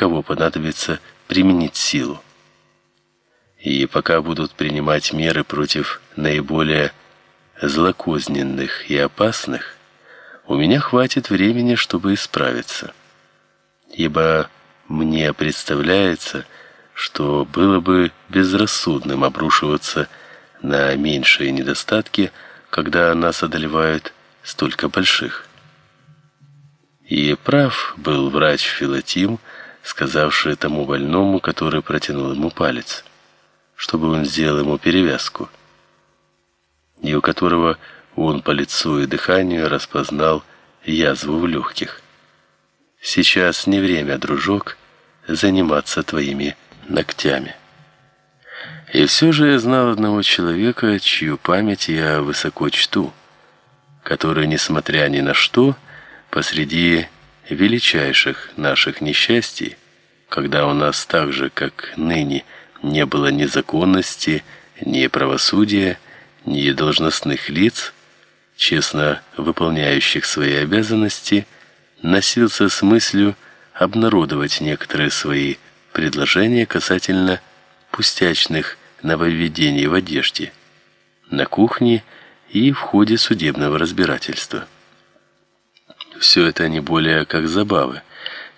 кого понадобится применить силу. И пока будут принимать меры против наиболее злокозненных и опасных, у меня хватит времени, чтобы исправиться. Ибо мне представляется, что было бы безрассудным обрушиваться на меньшие недостатки, когда нас одолевают столько больших. И прав был врач Филатим, сказавший тому больному, который протянул ему палец, чтобы он сделал ему перевязку, и у которого он по лицу и дыханию распознал язву в легких. Сейчас не время, дружок, заниматься твоими ногтями. И все же я знал одного человека, чью память я высоко чту, который, несмотря ни на что, посреди величайших наших несчастий, когда у нас так же, как ныне, не было ни законности, ни правосудия, ни должностных лиц, честно выполняющих свои обязанности, носился с мыслью обнародовать некоторые свои предложения касательно пустячных нововведений в одежде, на кухне и в ходе судебного разбирательства. Все это не более как забавы,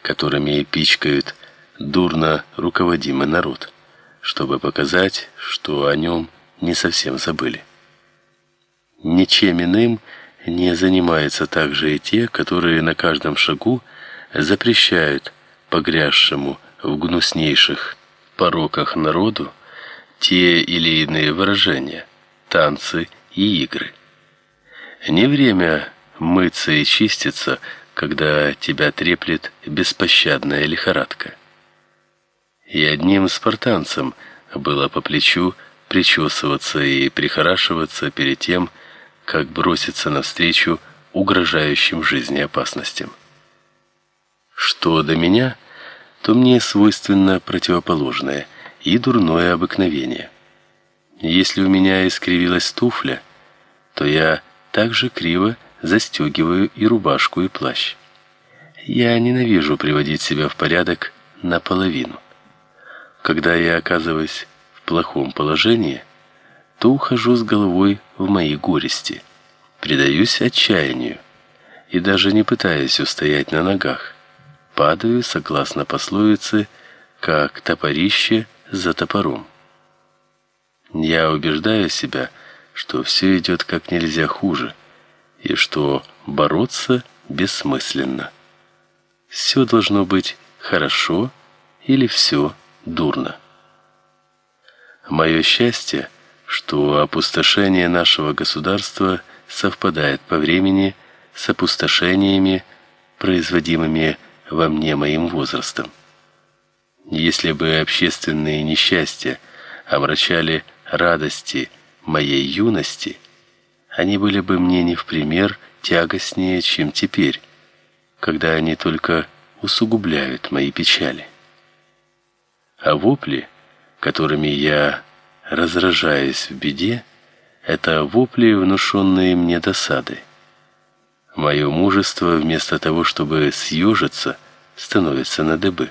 которыми пичкают дурно руководимый народ, чтобы показать, что о нем не совсем забыли. Ничем иным не занимаются также и те, которые на каждом шагу запрещают погрязшему в гнуснейших пороках народу те или иные выражения, танцы и игры. Не время мыться и чиститься, когда тебя треплет беспощадная лихорадка. И одним спартанцам было по плечу причесываться и прихорашиваться перед тем, как броситься навстречу угрожающим жизни опасностям. Что до меня, то мне свойственно противоположное и дурное обыкновение. Если у меня искривилась туфля, то я также криво застегиваю и рубашку, и плащ. Я ненавижу приводить себя в порядок наполовину. Когда я оказываюсь в плохом положении, то ухожу с головой в мои горести, предаюсь отчаянию и даже не пытаюсь устоять на ногах. Падаю, согласно пословице, как топорище за топором. Я убеждаю себя, что все идет как нельзя хуже, и что бороться бессмысленно. Все должно быть хорошо или все дурно. Мое счастье — что опустошение нашего государства совпадает по времени с опустошениями, производимыми во мне моим возрастом. Если бы общественные несчастья омрачали радости моей юности, они были бы мне не в пример тягостнее, чем теперь, когда они только усугубляют мои печали. А вопли, которыми я разражаясь в беде, это вопли, внушенные мне досады. Мое мужество вместо того, чтобы съежиться, становится на дыбы.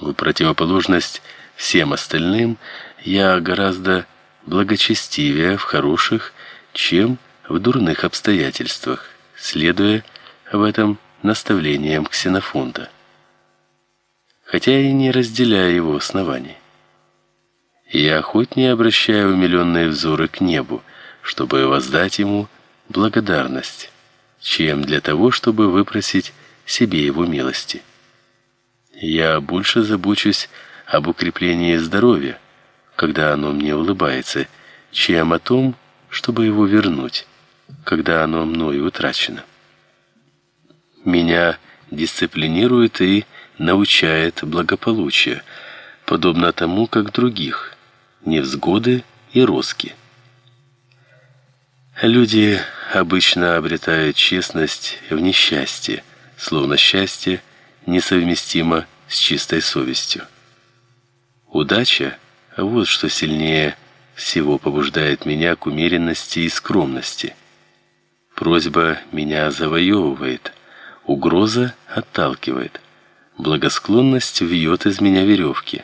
В противоположность всем остальным, я гораздо благочестивее в хороших, чем в дурных обстоятельствах, следуя в этом наставлениям Ксенофонта. Хотя и не разделяя его оснований я охотнее обращаю умиленные взоры к небу, чтобы воздать ему благодарность, чем для того, чтобы выпросить себе его милости. Я больше забочусь об укреплении здоровья, когда оно мне улыбается, чем о том, чтобы его вернуть, когда оно мною утрачено. Меня дисциплинирует и научает благополучие, подобно тому, как других – невзгоды и роски. Люди обычно обретают честность в несчастье, словно счастье несовместимо с чистой совестью. Удача вот что сильнее всего побуждает меня к умеренности и скромности. Просьба меня завоевывает, угроза отталкивает. благосклонность вьет из меня веревки.